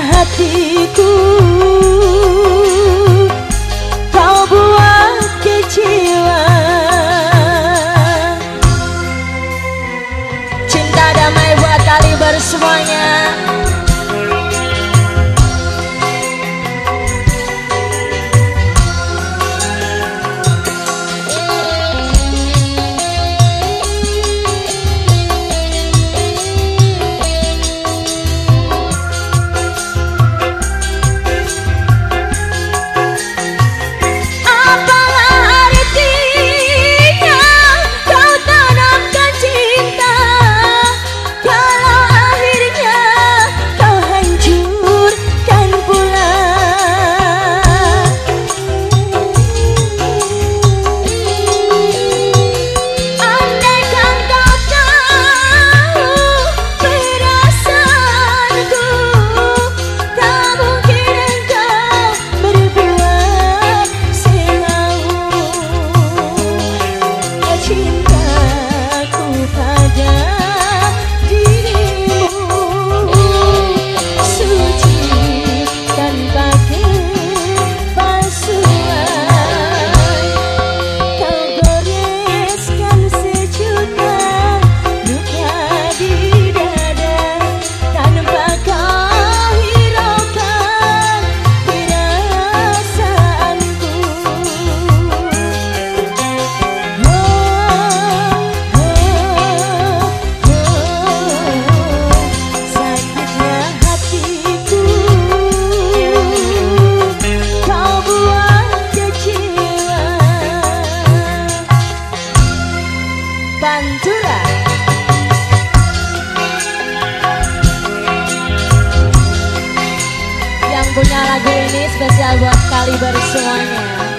hatiku Pantura. Yang punya lagu ini spesial buat Kaliber semuanya